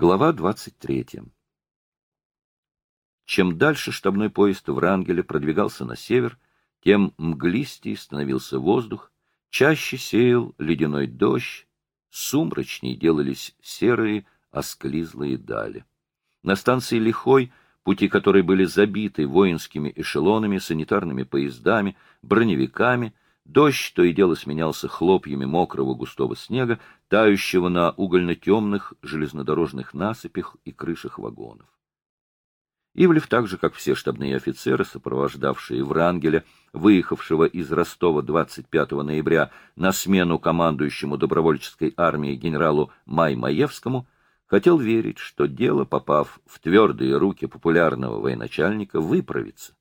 Глава 23. Чем дальше штабной поезд в Рангеле продвигался на север, тем мглистей становился воздух, чаще сеял ледяной дождь, сумрачней делались серые, осклизлые дали. На станции Лихой, пути которой были забиты воинскими эшелонами, санитарными поездами, броневиками, Дождь то и дело сменялся хлопьями мокрого густого снега, тающего на угольно-темных железнодорожных насыпях и крышах вагонов. Ивлев, так же, как все штабные офицеры, сопровождавшие Врангеля, выехавшего из Ростова 25 ноября на смену командующему добровольческой армией генералу Маймаевскому, хотел верить, что дело, попав в твердые руки популярного военачальника, выправится.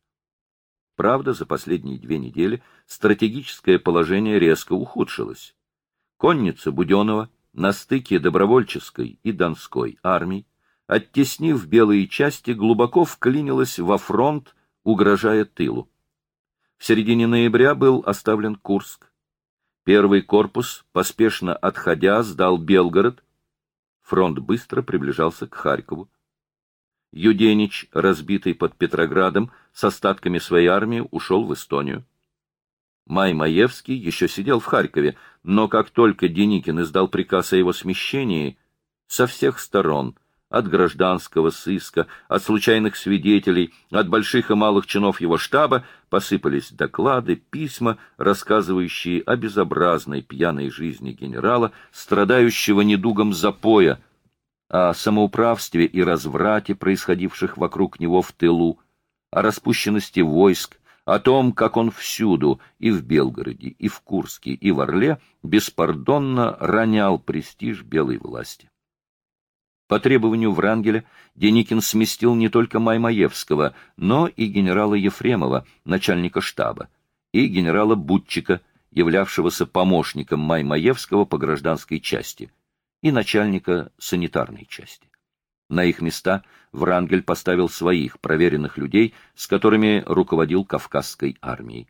Правда, за последние две недели стратегическое положение резко ухудшилось. Конница Буденова на стыке добровольческой и донской армий, оттеснив белые части, глубоко вклинилась во фронт, угрожая тылу. В середине ноября был оставлен Курск. Первый корпус, поспешно отходя, сдал Белгород. Фронт быстро приближался к Харькову. Юденич, разбитый под Петроградом, с остатками своей армии ушел в Эстонию. Май Маевский еще сидел в Харькове, но как только Деникин издал приказ о его смещении, со всех сторон, от гражданского сыска, от случайных свидетелей, от больших и малых чинов его штаба, посыпались доклады, письма, рассказывающие о безобразной пьяной жизни генерала, страдающего недугом запоя, о самоуправстве и разврате, происходивших вокруг него в тылу, о распущенности войск, о том, как он всюду, и в Белгороде, и в Курске, и в Орле, беспардонно ронял престиж белой власти. По требованию Врангеля Деникин сместил не только Маймаевского, но и генерала Ефремова, начальника штаба, и генерала Будчика, являвшегося помощником Маймаевского по гражданской части, и начальника санитарной части. На их места Врангель поставил своих проверенных людей, с которыми руководил Кавказской армией.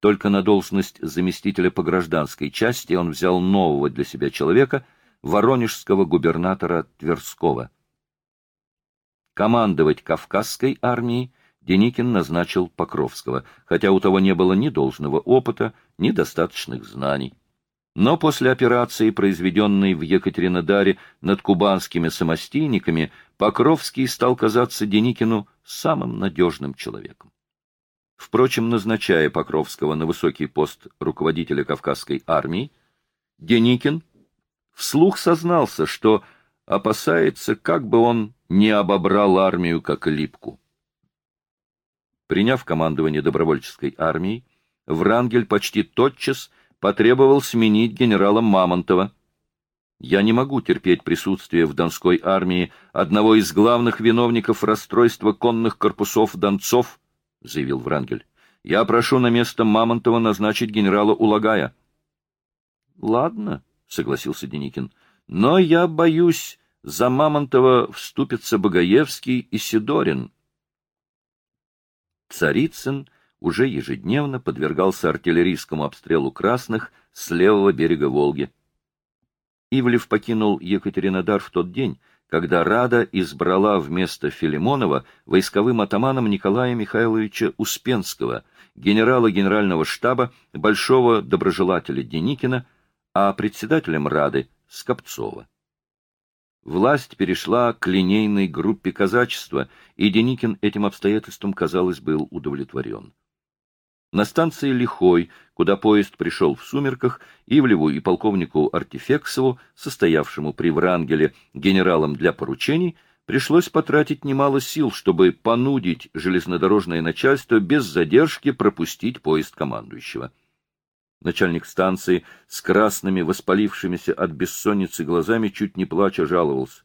Только на должность заместителя по гражданской части он взял нового для себя человека, воронежского губернатора Тверского. Командовать Кавказской армией Деникин назначил Покровского, хотя у того не было ни должного опыта, ни достаточных знаний. Но после операции, произведенной в Екатеринодаре над кубанскими самостийниками, Покровский стал казаться Деникину самым надежным человеком. Впрочем, назначая Покровского на высокий пост руководителя Кавказской армии, Деникин вслух сознался, что опасается, как бы он не обобрал армию как липку. Приняв командование добровольческой армией, Врангель почти тотчас потребовал сменить генерала Мамонтова. Я не могу терпеть присутствие в Донской армии одного из главных виновников расстройства конных корпусов донцов, — заявил Врангель. Я прошу на место Мамонтова назначить генерала Улагая. — Ладно, — согласился Деникин, — но я боюсь, за Мамонтова вступятся Богоевский и Сидорин. Царицын уже ежедневно подвергался артиллерийскому обстрелу красных с левого берега Волги. Ивлев покинул Екатеринодар в тот день, когда Рада избрала вместо Филимонова войсковым атаманом Николая Михайловича Успенского, генерала генерального штаба, большого доброжелателя Деникина, а председателем Рады — Скопцова. Власть перешла к линейной группе казачества, и Деникин этим обстоятельством, казалось, был удовлетворен. На станции Лихой, куда поезд пришел в сумерках, Ивлеву и полковнику Артефексову, состоявшему при Врангеле генералом для поручений, пришлось потратить немало сил, чтобы понудить железнодорожное начальство без задержки пропустить поезд командующего. Начальник станции с красными, воспалившимися от бессонницы глазами, чуть не плача жаловался.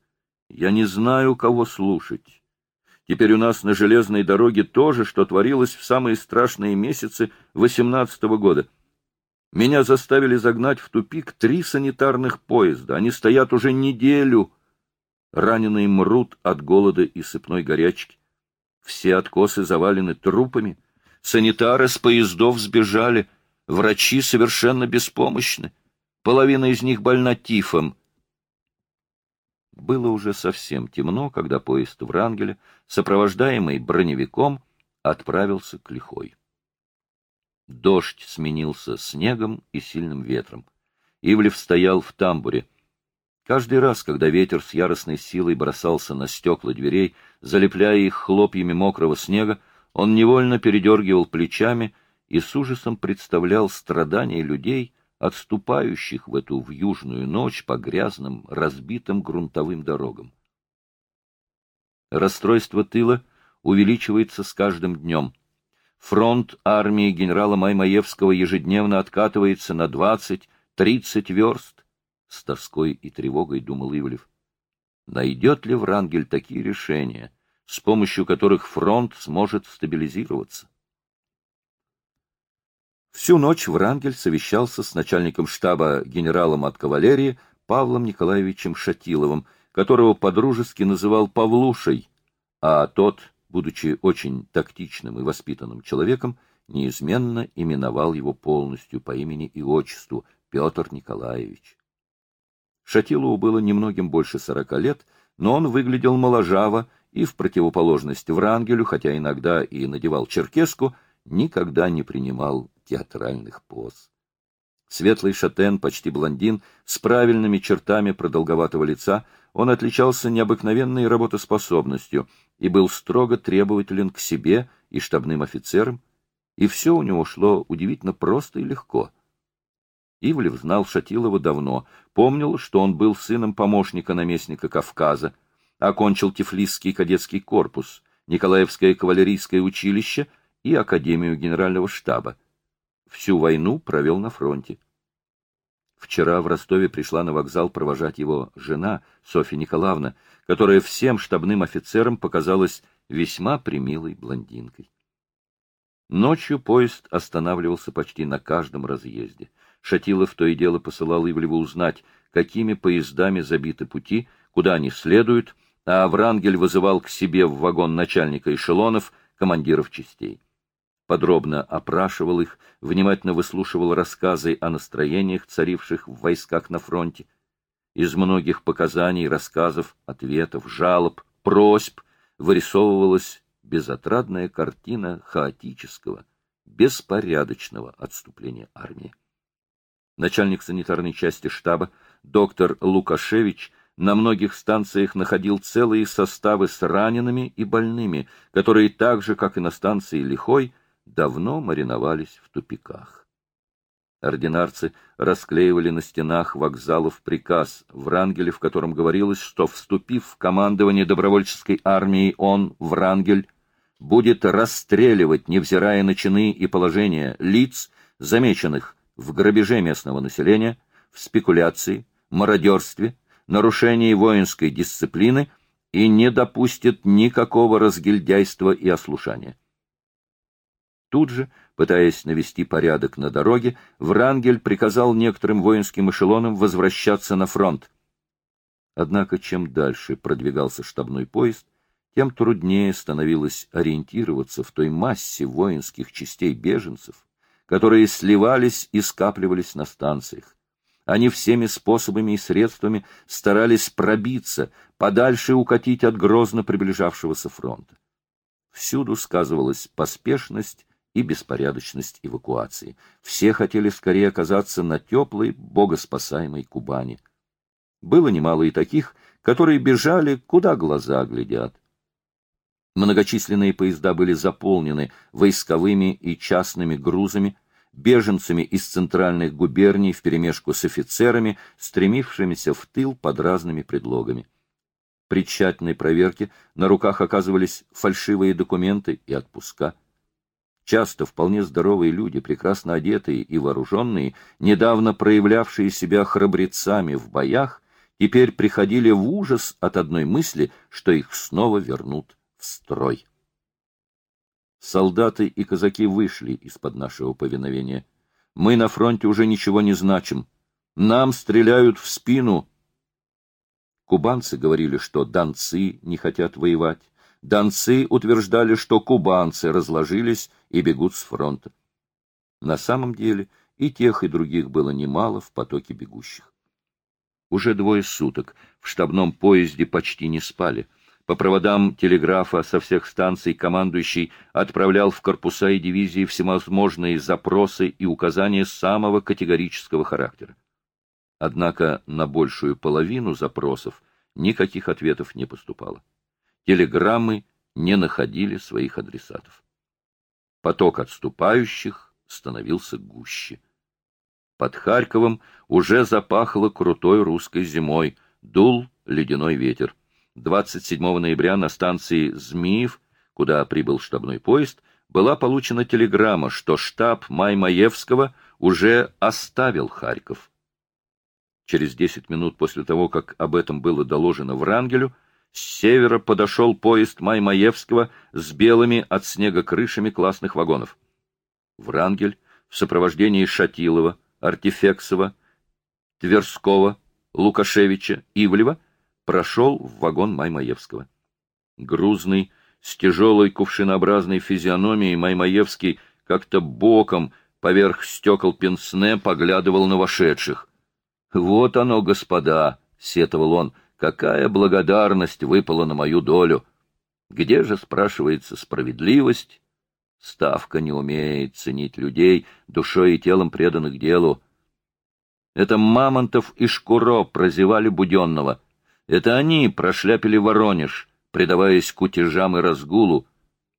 «Я не знаю, кого слушать. Теперь у нас на железной дороге то же, что творилось в самые страшные месяцы восемнадцатого года. Меня заставили загнать в тупик три санитарных поезда. Они стоят уже неделю. Раненые мрут от голода и сыпной горячки. Все откосы завалены трупами. Санитары с поездов сбежали. Врачи совершенно беспомощны. Половина из них больна тифом. Было уже совсем темно, когда поезд Врангеля, сопровождаемый броневиком, отправился к Лихой. Дождь сменился снегом и сильным ветром. Ивлев стоял в тамбуре. Каждый раз, когда ветер с яростной силой бросался на стекла дверей, залепляя их хлопьями мокрого снега, он невольно передергивал плечами и с ужасом представлял страдания людей, отступающих в эту вьюжную ночь по грязным, разбитым грунтовым дорогам. Расстройство тыла увеличивается с каждым днем. Фронт армии генерала Маймаевского ежедневно откатывается на 20-30 верст. С тоской и тревогой думал Ивлев. Найдет ли Врангель такие решения, с помощью которых фронт сможет стабилизироваться? Всю ночь Врангель совещался с начальником штаба генералом от кавалерии Павлом Николаевичем Шатиловым, которого подружески называл Павлушей, а тот, будучи очень тактичным и воспитанным человеком, неизменно именовал его полностью по имени и отчеству Петр Николаевич. Шатилову было немногим больше сорока лет, но он выглядел моложаво и, в противоположность Врангелю, хотя иногда и надевал черкеску, никогда не принимал театральных поз. Светлый шатен, почти блондин, с правильными чертами продолговатого лица, он отличался необыкновенной работоспособностью и был строго требователен к себе и штабным офицерам, и все у него шло удивительно просто и легко. Ивлев знал Шатилова давно, помнил, что он был сыном помощника наместника Кавказа, окончил Тифлисский кадетский корпус, Николаевское кавалерийское училище и Академию генерального штаба всю войну провел на фронте. Вчера в Ростове пришла на вокзал провожать его жена, Софья Николаевна, которая всем штабным офицерам показалась весьма примилой блондинкой. Ночью поезд останавливался почти на каждом разъезде. Шатилов то и дело посылал Ивлеву узнать, какими поездами забиты пути, куда они следуют, а Врангель вызывал к себе в вагон начальника эшелонов, командиров частей подробно опрашивал их, внимательно выслушивал рассказы о настроениях, царивших в войсках на фронте. Из многих показаний, рассказов, ответов, жалоб, просьб вырисовывалась безотрадная картина хаотического, беспорядочного отступления армии. Начальник санитарной части штаба, доктор Лукашевич, на многих станциях находил целые составы с ранеными и больными, которые так же, как и на станции Лихой, давно мариновались в тупиках. Ординарцы расклеивали на стенах вокзалов приказ Врангеля, в котором говорилось, что, вступив в командование добровольческой армии, он, Врангель, будет расстреливать, невзирая на чины и положения, лиц, замеченных в грабеже местного населения, в спекуляции, мародерстве, нарушении воинской дисциплины и не допустит никакого разгильдяйства и ослушания. Тут же, пытаясь навести порядок на дороге, Врангель приказал некоторым воинским эшелонам возвращаться на фронт. Однако чем дальше продвигался штабной поезд, тем труднее становилось ориентироваться в той массе воинских частей беженцев, которые сливались и скапливались на станциях. Они всеми способами и средствами старались пробиться, подальше укатить от грозно приближавшегося фронта. Всюду сказывалась поспешность и беспорядочность эвакуации. Все хотели скорее оказаться на теплой, богоспасаемой Кубани. Было немало и таких, которые бежали, куда глаза глядят. Многочисленные поезда были заполнены войсковыми и частными грузами, беженцами из центральных губерний вперемешку с офицерами, стремившимися в тыл под разными предлогами. При тщательной проверке на руках оказывались фальшивые документы и отпуска. Часто вполне здоровые люди, прекрасно одетые и вооруженные, недавно проявлявшие себя храбрецами в боях, теперь приходили в ужас от одной мысли, что их снова вернут в строй. Солдаты и казаки вышли из-под нашего повиновения. Мы на фронте уже ничего не значим. Нам стреляют в спину. Кубанцы говорили, что донцы не хотят воевать. Донцы утверждали, что кубанцы разложились и бегут с фронта. На самом деле и тех, и других было немало в потоке бегущих. уже двое суток в штабном поезде почти не спали. По проводам телеграфа со всех станций командующий отправлял в корпуса и дивизии всевозможные запросы и указания самого категорического характера. Однако на большую половину запросов никаких ответов не поступало. Телеграммы не находили своих адресатов. Поток отступающих становился гуще. Под Харьковом уже запахло крутой русской зимой, дул ледяной ветер. 27 ноября на станции Змиев, куда прибыл штабной поезд, была получена телеграмма, что штаб Маймаевского уже оставил Харьков. Через 10 минут после того, как об этом было доложено Врангелю, с севера подошел поезд Маймаевского с белыми от снега крышами классных вагонов. Врангель в сопровождении Шатилова, Артефексова, Тверского, Лукашевича, Ивлева прошел в вагон Маймаевского. Грузный, с тяжелой кувшинообразной физиономией Маймаевский как-то боком поверх стекол пенсне поглядывал на вошедших. «Вот оно, господа!» — сетовал он. «Какая благодарность выпала на мою долю! Где же, спрашивается, справедливость?» Ставка не умеет ценить людей, душой и телом преданных делу. Это Мамонтов и Шкуро прозевали Буденного. Это они прошляпили Воронеж, предаваясь кутежам и разгулу.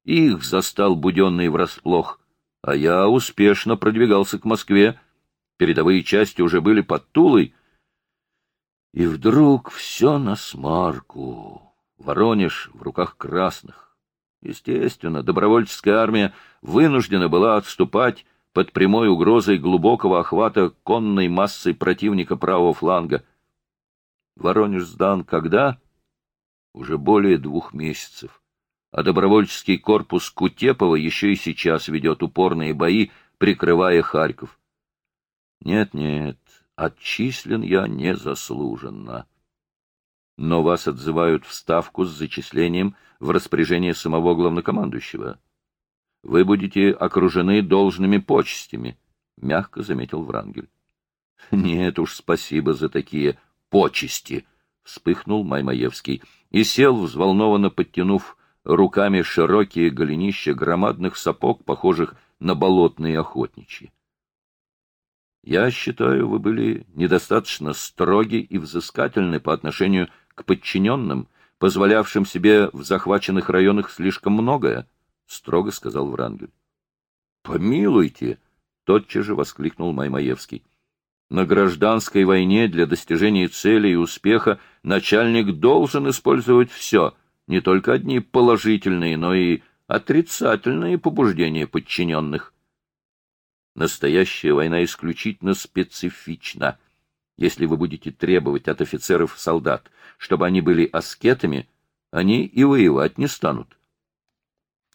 Их застал Буденный врасплох. А я успешно продвигался к Москве. Передовые части уже были под Тулой. И вдруг все на смарку. Воронеж в руках красных. Естественно, добровольческая армия вынуждена была отступать под прямой угрозой глубокого охвата конной массой противника правого фланга. Воронеж сдан когда? Уже более двух месяцев. А добровольческий корпус Кутепова еще и сейчас ведет упорные бои, прикрывая Харьков. Нет-нет, отчислен я незаслуженно но вас отзывают в ставку с зачислением в распоряжение самого главнокомандующего. Вы будете окружены должными почестями, — мягко заметил Врангель. — Нет уж, спасибо за такие почести, — вспыхнул Маймаевский и сел, взволнованно подтянув руками широкие голенища громадных сапог, похожих на болотные охотничьи. Я считаю, вы были недостаточно строги и взыскательны по отношению к подчиненным, позволявшим себе в захваченных районах слишком многое, — строго сказал Врангель. — Помилуйте! — тотчас же воскликнул Маймаевский. На гражданской войне для достижения цели и успеха начальник должен использовать все, не только одни положительные, но и отрицательные побуждения подчиненных. Настоящая война исключительно специфична — если вы будете требовать от офицеров солдат, чтобы они были аскетами, они и воевать не станут.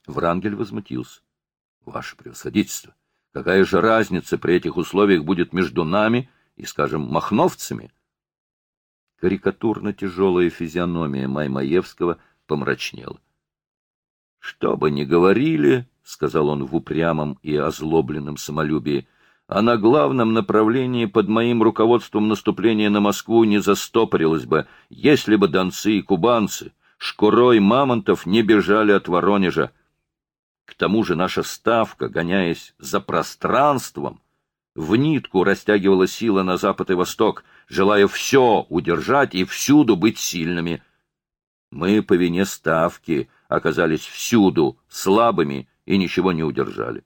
Врангель возмутился. — Ваше превосходительство, какая же разница при этих условиях будет между нами и, скажем, махновцами? Карикатурно тяжелая физиономия Маймаевского помрачнела. — Что бы ни говорили, — сказал он в упрямом и озлобленном самолюбии, — а на главном направлении под моим руководством наступление на Москву не застопорилось бы, если бы донцы и кубанцы, Шкуро и Мамонтов не бежали от Воронежа. К тому же наша ставка, гоняясь за пространством, в нитку растягивала силы на запад и восток, желая все удержать и всюду быть сильными. Мы по вине ставки оказались всюду слабыми и ничего не удержали.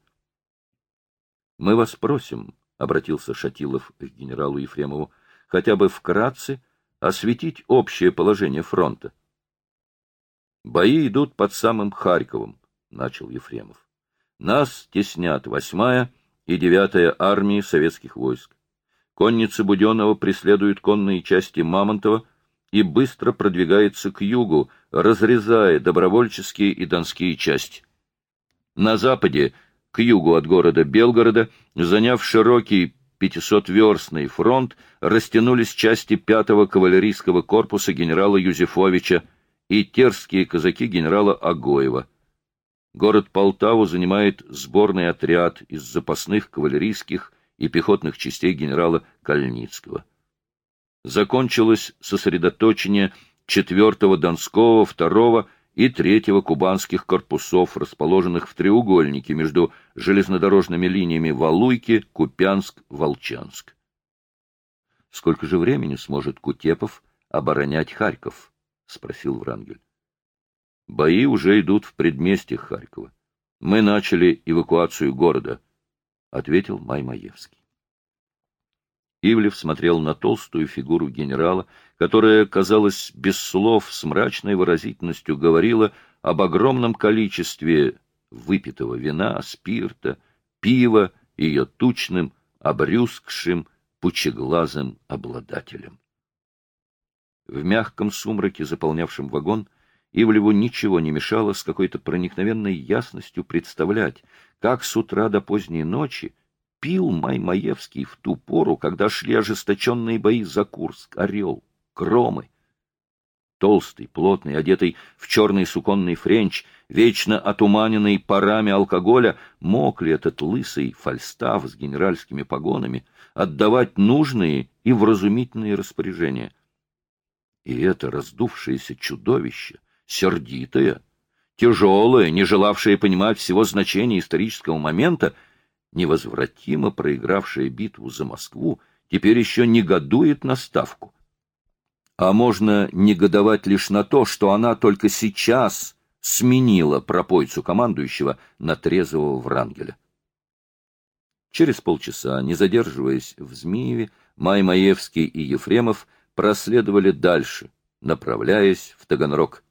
Мы вас просим, — обратился Шатилов к генералу Ефремову, — хотя бы вкратце осветить общее положение фронта. Бои идут под самым Харьковом, — начал Ефремов. Нас теснят восьмая и девятая армии советских войск. Конница Буденного преследует конные части Мамонтова и быстро продвигается к югу, разрезая добровольческие и донские части. На западе к югу от города Белгорода, заняв широкий 500-верстный фронт, растянулись части 5-го кавалерийского корпуса генерала Юзефовича и терские казаки генерала Агоева. Город Полтаву занимает сборный отряд из запасных кавалерийских и пехотных частей генерала Кальницкого. закончилось сосредоточение 4-го Донского, 2-го и 3-го кубанских корпусов, расположенных в треугольнике между железнодорожными линиями Валуйки, Купянск, Волчанск. Сколько же времени сможет Кутепов оборонять Харьков? — спросил Врангель. Бои уже идут в предместьях Харькова. Мы начали эвакуацию города, — ответил Маймаевский. Ивлев смотрел на толстую фигуру генерала, которая, казалось, без слов, с мрачной выразительностью говорила об огромном количестве выпитого вина, спирта, пива ее тучным, обрюзгшим, пучеглазым обладателем. В мягком сумраке, заполнявшем вагон, Ивлеву ничего не мешало с какой-то проникновенной ясностью представлять, как с утра до поздней ночи пил Маймаевский в ту пору, когда шли ожесточенные бои за Курск, Орел, Кромы. Толстый, плотный, одетый в черный суконный френч, вечно отуманенный парами алкоголя, мог ли этот лысый фальстав с генеральскими погонами отдавать нужные и вразумительные распоряжения? И это раздувшееся чудовище, сердитое, тяжелое, не желавшее понимать всего значения исторического момента, невозвратимо проигравшая битву за Москву, теперь еще негодует на ставку. А можно негодовать лишь на то, что она только сейчас сменила пропойцу командующего на трезвого Врангеля. Через полчаса, не задерживаясь в Змиеве, Маймаевский и Ефремов проследовали дальше, направляясь в Таганрог.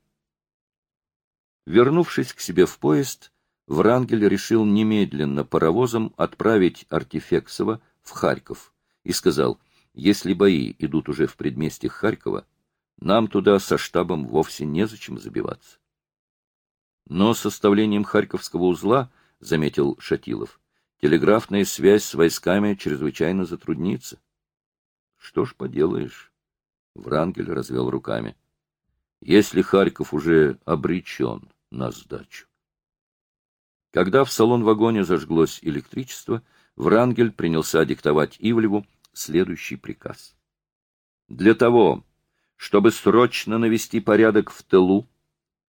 Вернувшись к себе в поезд, Врангель решил немедленно паровозом отправить Артефексова в Харьков и сказал, если бои идут уже в предместьях Харькова, нам туда со штабом вовсе незачем забиваться. Но составлением Харьковского узла, заметил Шатилов, телеграфная связь с войсками чрезвычайно затруднится. Что ж поделаешь? Врангель развел руками. Если Харьков уже обречен на сдачу. Когда в салон-вагоне зажглось электричество, Врангель принялся диктовать Ивлеву следующий приказ. Для того, чтобы срочно навести порядок в тылу,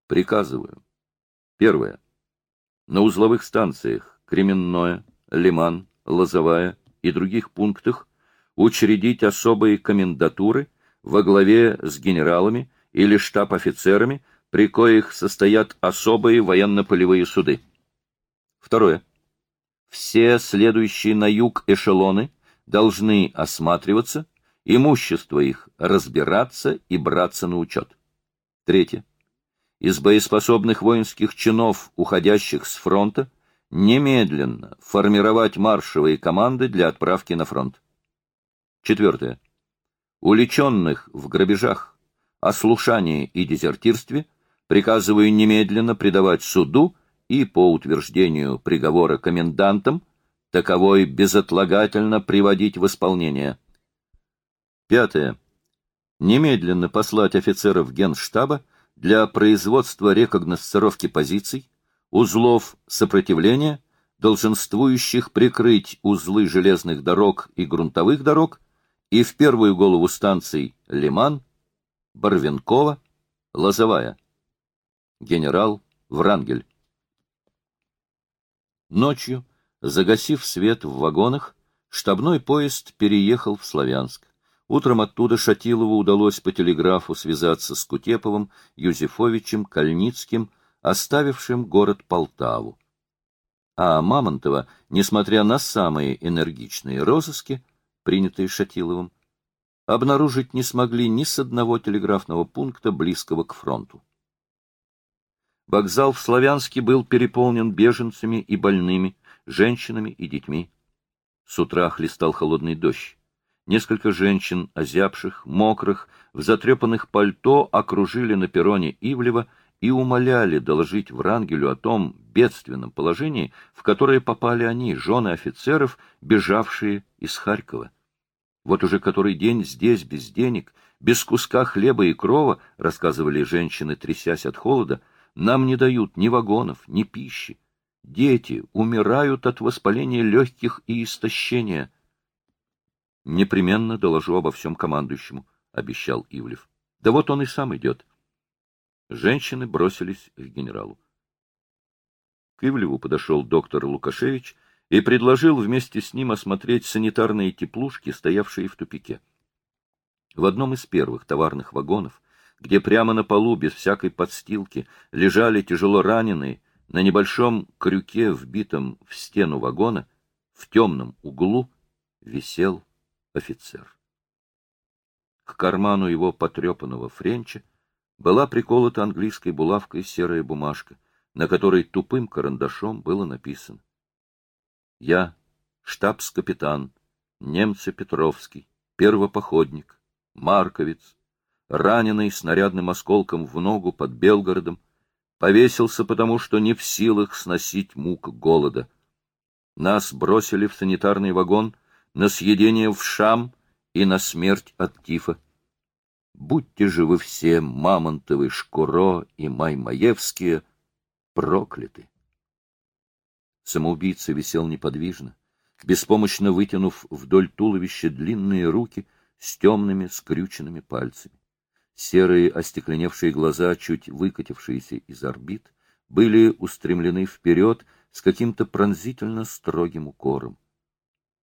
приказываю. Первое. На узловых станциях Кременное, Лиман, Лозовая и других пунктах учредить особые комендатуры во главе с генералами или штаб-офицерами, при коих состоят особые военно-полевые суды. Второе. Все следующие на юг эшелоны должны осматриваться, имущество их разбираться и браться на учет. Третье. Из боеспособных воинских чинов, уходящих с фронта, немедленно формировать маршевые команды для отправки на фронт. Четвертое. Уличенных в грабежах, ослушании и дезертирстве приказываю немедленно предавать суду и по утверждению приговора комендантам таковой безотлагательно приводить в исполнение. Пятое. Немедленно послать офицеров Генштаба для производства рекогносцировки позиций, узлов сопротивления, долженствующих прикрыть узлы железных дорог и грунтовых дорог и в первую голову станций Лиман, Барвенкова, Лозовая. Генерал Врангель. Ночью, загасив свет в вагонах, штабной поезд переехал в Славянск. Утром оттуда Шатилову удалось по телеграфу связаться с Кутеповым, Юзефовичем, Кальницким, оставившим город Полтаву. А Мамонтова, несмотря на самые энергичные розыски, принятые Шатиловым, обнаружить не смогли ни с одного телеграфного пункта, близкого к фронту. Вокзал в Славянске был переполнен беженцами и больными, женщинами и детьми. С утра хлестал холодный дождь. Несколько женщин, озябших, мокрых, в затрепанных пальто окружили на перроне Ивлева и умоляли доложить Врангелю о том бедственном положении, в которое попали они, жены офицеров, бежавшие из Харькова. Вот уже который день здесь без денег, без куска хлеба и крова, рассказывали женщины, трясясь от холода, нам не дают ни вагонов, ни пищи. Дети умирают от воспаления легких и истощения. Непременно доложу обо всем командующему. — обещал Ивлев. — Да вот он и сам идет. Женщины бросились к генералу. К Ивлеву подошел доктор Лукашевич и предложил вместе с ним осмотреть санитарные теплушки, стоявшие в тупике. В одном из первых товарных вагонов, где прямо на полу, без всякой подстилки, лежали тяжело раненые, на небольшом крюке, вбитом в стену вагона, в темном углу, висел офицер. К карману его потрепанного френча была приколота английской булавкой серая бумажка, на которой тупым карандашом было написано «Я, штабс-капитан, немца Петровский, первопоходник, марковец, раненый снарядным осколком в ногу под Белгородом, повесился потому, что не в силах сносить мук голода. Нас бросили в санитарный вагон на съедение в шам и на смерть от тифа. Будьте же вы все, Мамонтовы, Шкуро и Маймаевские, прокляты. Самоубийца висел неподвижно, беспомощно вытянув вдоль туловища длинные руки с темными скрюченными пальцами. Серые остекленевшие глаза, чуть выкатившиеся из орбит, были устремлены вперед с каким-то пронзительно строгим укором.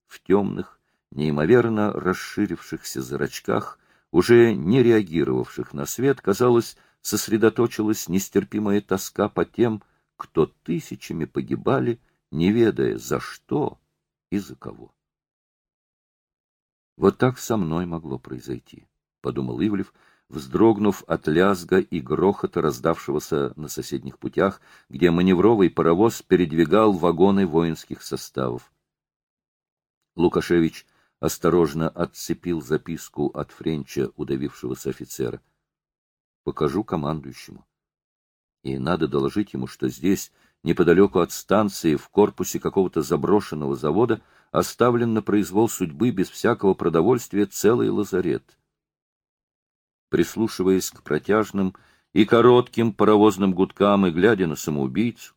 В темных, неимоверно расширившихся зрачках, уже не реагировавших на свет, казалось, сосредоточилась нестерпимая тоска по тем, кто тысячами погибали, не ведая, за что и за кого. Вот так со мной могло произойти, — подумал Ивлев, вздрогнув от лязга и грохота, раздавшегося на соседних путях, где маневровый паровоз передвигал вагоны воинских составов. Лукашевич осторожно отцепил записку от Френча, удавившегося офицера. «Покажу командующему. И надо доложить ему, что здесь, неподалеку от станции, в корпусе какого-то заброшенного завода, оставлен на произвол судьбы без всякого продовольствия целый лазарет прислушиваясь к протяжным и коротким паровозным гудкам и глядя на самоубийцу,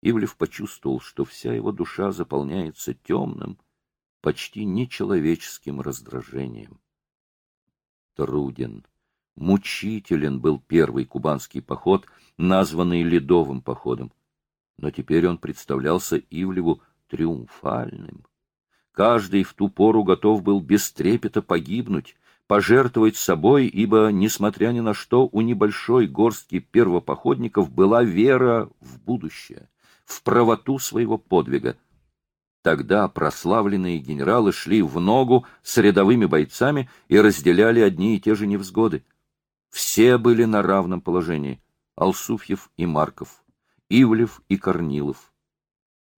Ивлев почувствовал, что вся его душа заполняется темным, почти нечеловеческим раздражением. Труден, мучителен был первый кубанский поход, названный Ледовым походом, но теперь он представлялся Ивлеву триумфальным. Каждый в ту пору готов был без трепета погибнуть, пожертвовать собой, ибо, несмотря ни на что, у небольшой горстки первопоходников была вера в будущее, в правоту своего подвига. Тогда прославленные генералы шли в ногу с рядовыми бойцами и разделяли одни и те же невзгоды. Все были на равном положении — Алсуфьев и Марков, Ивлев и Корнилов.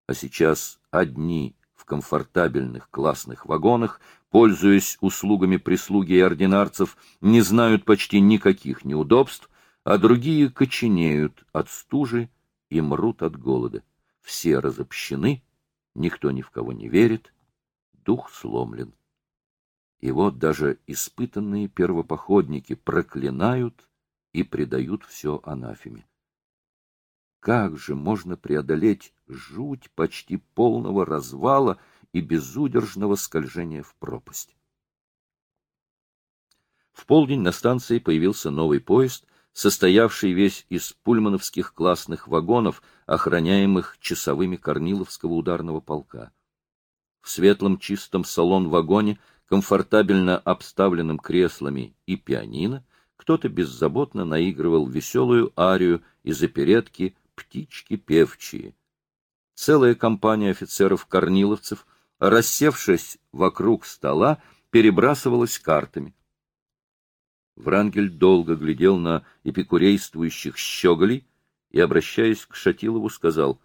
А сейчас одни в комфортабельных классных вагонах, пользуясь услугами прислуги и ординарцев, не знают почти никаких неудобств, а другие коченеют от стужи и мрут от голода. Все разобщены, никто ни в кого не верит, дух сломлен. И вот даже испытанные первопоходники проклинают и предают все анафеме. Как же можно преодолеть жуть почти полного развала и безудержного скольжения в пропасть? В полдень на станции появился новый поезд, состоявший весь из пульмановских классных вагонов, охраняемых часовыми Корниловского ударного полка. В светлом чистом салон-вагоне, комфортабельно обставленным креслами и пианино, кто-то беззаботно наигрывал веселую арию из оперетки птички певчие. Целая компания офицеров-корниловцев, рассевшись вокруг стола, перебрасывалась картами. Врангель долго глядел на эпикурействующих щеголей и, обращаясь к Шатилову, сказал,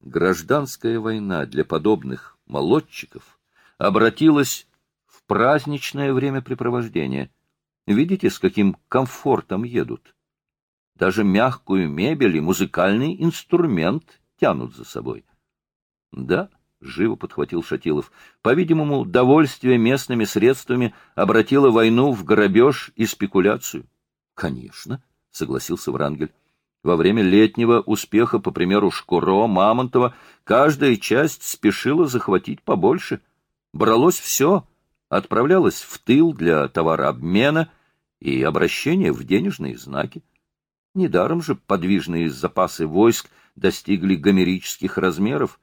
«Гражданская война для подобных молодчиков обратилась в праздничное времяпрепровождение. Видите, с каким комфортом едут?» Даже мягкую мебель и музыкальный инструмент тянут за собой. — Да, — живо подхватил Шатилов, — по-видимому, довольствие местными средствами обратило войну в грабеж и спекуляцию. — Конечно, — согласился Врангель. Во время летнего успеха, по примеру Шкуро, Мамонтова, каждая часть спешила захватить побольше. Бралось все, отправлялась в тыл для товарообмена и обращения в денежные знаки. Недаром же подвижные запасы войск достигли гомерических размеров,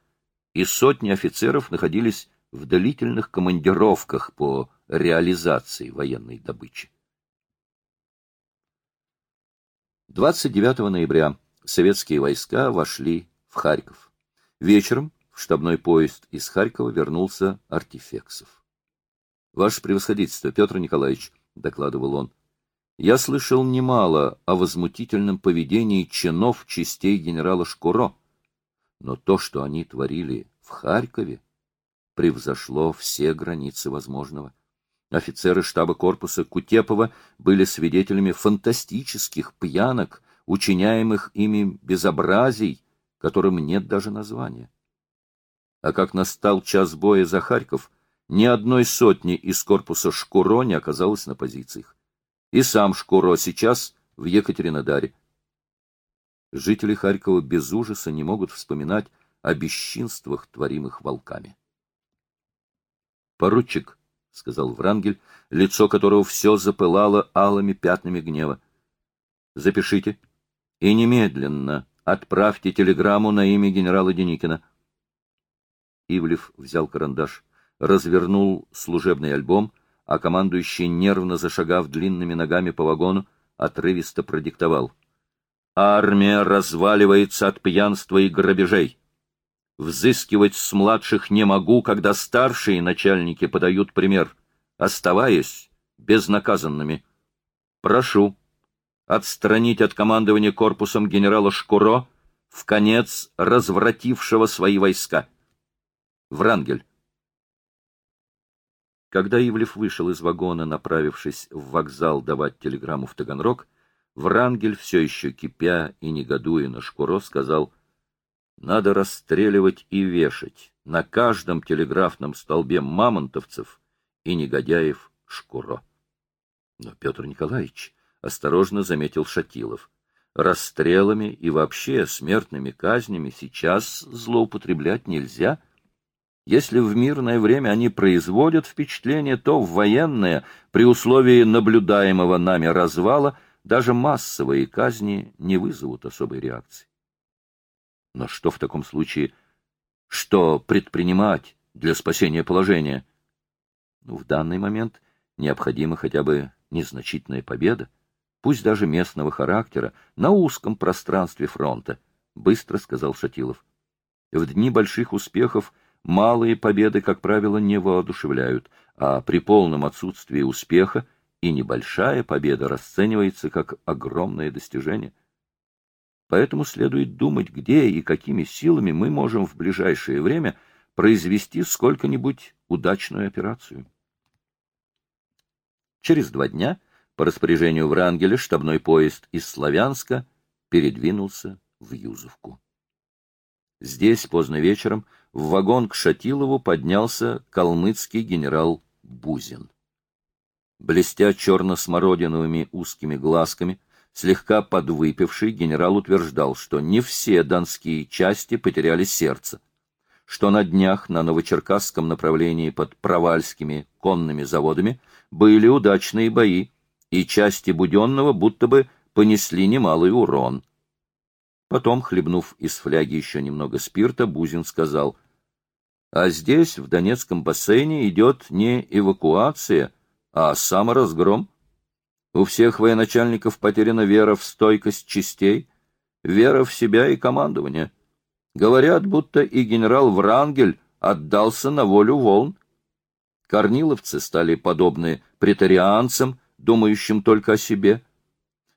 и сотни офицеров находились в длительных командировках по реализации военной добычи. 29 ноября советские войска вошли в Харьков. Вечером в штабной поезд из Харькова вернулся Артефексов. — Ваше превосходительство, Петр Николаевич, — докладывал он, — я слышал немало о возмутительном поведении чинов частей генерала Шкуро, но то, что они творили в Харькове, превзошло все границы возможного. Офицеры штаба корпуса Кутепова были свидетелями фантастических пьянок, учиняемых ими безобразий, которым нет даже названия. А как настал час боя за Харьков, ни одной сотни из корпуса Шкуро не оказалось на позициях. И сам Шкуро сейчас в Екатеринодаре. Жители Харькова без ужаса не могут вспоминать о бесчинствах, творимых волками. Поручик, — сказал Врангель, лицо которого все запылало алыми пятнами гнева. — Запишите и немедленно отправьте телеграмму на имя генерала Деникина. Ивлев взял карандаш, развернул служебный альбом, а командующий, нервно зашагав длинными ногами по вагону, отрывисто продиктовал. «Армия разваливается от пьянства и грабежей. Взыскивать с младших не могу, когда старшие начальники подают пример, оставаясь безнаказанными. Прошу отстранить от командования корпусом генерала Шкуро в конец развратившего свои войска. Врангель. Когда Ивлев вышел из вагона, направившись в вокзал давать телеграмму в Таганрог, Врангель, все еще кипя и негодуя на Шкуро, сказал — надо расстреливать и вешать на каждом телеграфном столбе мамонтовцев и негодяев Шкуро. Но Петр Николаевич осторожно заметил Шатилов. Расстрелами и вообще смертными казнями сейчас злоупотреблять нельзя. Если в мирное время они производят впечатление, то в военное, при условии наблюдаемого нами развала, даже массовые казни не вызовут особой реакции. Но что в таком случае, что предпринимать для спасения положения? Ну, в данный момент необходима хотя бы незначительная победа, пусть даже местного характера, на узком пространстве фронта, — быстро сказал Шатилов. В дни больших успехов малые победы, как правило, не воодушевляют, а при полном отсутствии успеха и небольшая победа расценивается как огромное достижение. Поэтому следует думать, где и какими силами мы можем в ближайшее время произвести сколько-нибудь удачную операцию. Через два дня по распоряжению Врангеля штабной поезд из Славянска передвинулся в Юзовку. Здесь поздно вечером в вагон к Шатилову поднялся калмыцкий генерал Бузин. Блестя черно-смородиновыми узкими глазками, Слегка подвыпивший генерал утверждал, что не все донские части потеряли сердце, что на днях на Новочеркасском направлении под Провальскими конными заводами были удачные бои, и части Буденного будто бы понесли немалый урон. Потом, хлебнув из фляги еще немного спирта, Бузин сказал, «А здесь, в Донецком бассейне, идет не эвакуация, а саморазгром. У всех военачальников потеряна вера в стойкость частей, вера в себя и командование. Говорят, будто и генерал Врангель отдался на волю волн. Корниловцы стали подобны претарианцам, думающим только о себе.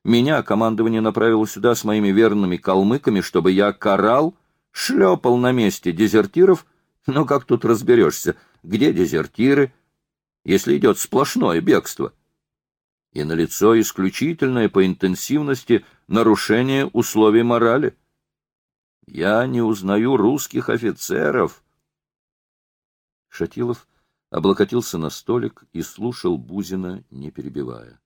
Меня командование направило сюда с моими верными калмыками, чтобы я карал, шлепал на месте дезертиров, но как тут разберешься, где дезертиры, если идет сплошное бегство? и налицо исключительное по интенсивности нарушение условий морали. Я не узнаю русских офицеров. Шатилов облокотился на столик и слушал Бузина, не перебивая.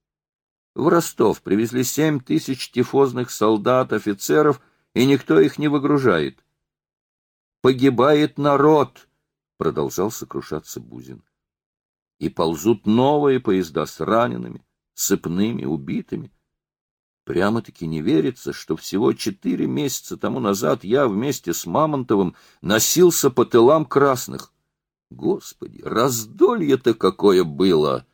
В Ростов привезли семь тысяч тифозных солдат, офицеров, и никто их не выгружает. «Погибает народ!» — продолжал сокрушаться Бузин. и ползут новые поезда с ранеными, сыпными, убитыми. Прямо-таки не верится, что всего четыре месяца тому назад я вместе с Мамонтовым носился по тылам красных. Господи, раздолье-то какое было!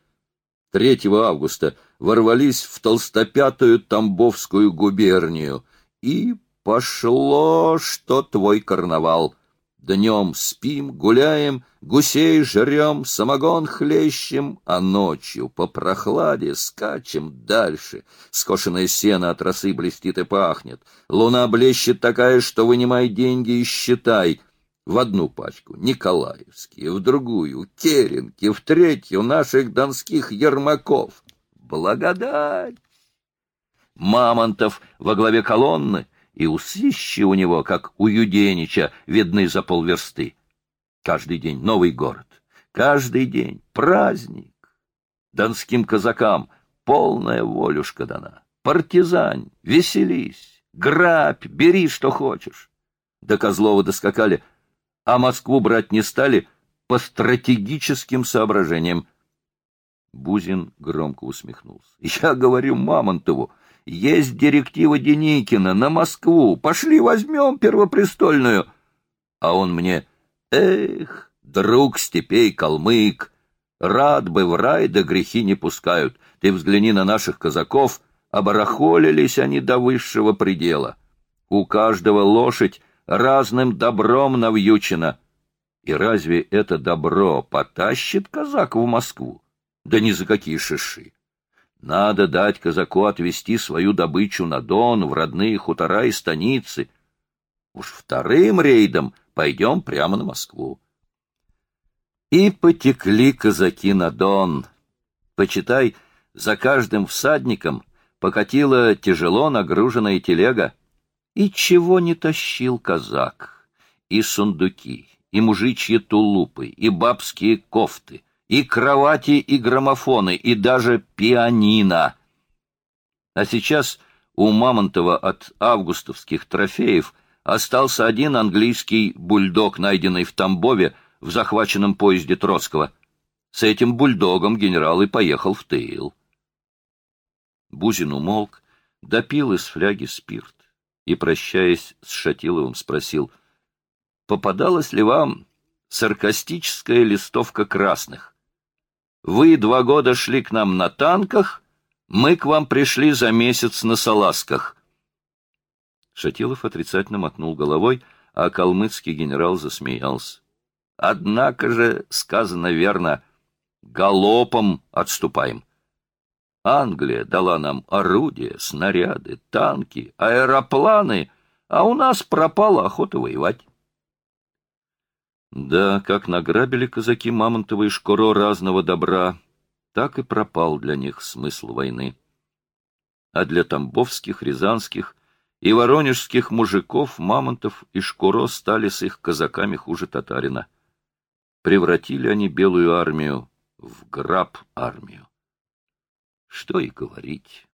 3 августа ворвались в толстопятую Тамбовскую губернию, и пошло, что твой карнавал — Днем спим, гуляем, гусей жрем, самогон хлещем, а ночью по прохладе скачем дальше. Скошенное сено от росы блестит и пахнет. Луна блещет такая, что вынимай деньги и считай. В одну пачку Николаевские, в другую Теренки, в третью наших донских Ермаков. Благодать! Мамонтов во главе колонны — и усищи у него, как у Юденича, видны за полверсты. Каждый день новый город, каждый день праздник. Донским казакам полная волюшка дана. Партизань, веселись, грабь, бери, что хочешь. До Козлова доскакали, а Москву брать не стали по стратегическим соображениям. Бузин громко усмехнулся. Я говорю Мамонтову, есть директива Деникина на Москву. Пошли возьмем первопрестольную. А он мне, эх, друг степей калмык, рад бы в рай, да грехи не пускают. Ты взгляни на наших казаков, оборохолились они до высшего предела. У каждого лошадь разным добром навьючена. И разве это добро потащит казак в Москву? Да ни за какие шиши. Надо дать казаку отвезти свою добычу на Дон, в родные хутора и станицы. Уж вторым рейдом пойдем прямо на Москву. И потекли казаки на Дон. Почитай, за каждым всадником покатила тяжело нагруженная телега. И чего не тащил казак? И сундуки, и мужичьи тулупы, и бабские кофты — и кровати, и граммофоны, и даже пианино. А сейчас у Мамонтова от августовских трофеев остался один английский бульдог, найденный в Тамбове в захваченном поезде Троцкого. С этим бульдогом генерал и поехал в тыл. Бузин умолк, допил из фляги спирт и, прощаясь с Шатиловым, спросил, «Попадалась ли вам саркастическая листовка красных?» Вы два года шли к нам на танках, мы к вам пришли за месяц на салазках. Шатилов отрицательно мотнул головой, а калмыцкий генерал засмеялся. Однако же, сказано верно, галопом отступаем. Англия дала нам орудия, снаряды, танки, аэропланы, а у нас пропала охота воевать. Да, как награбили казаки Мамонтова и Шкуро разного добра, так и пропал для них смысл войны. А для тамбовских, рязанских и воронежских мужиков Мамонтов и Шкуро стали с их казаками хуже татарина. Превратили они белую армию в граб армию. Что и говорить.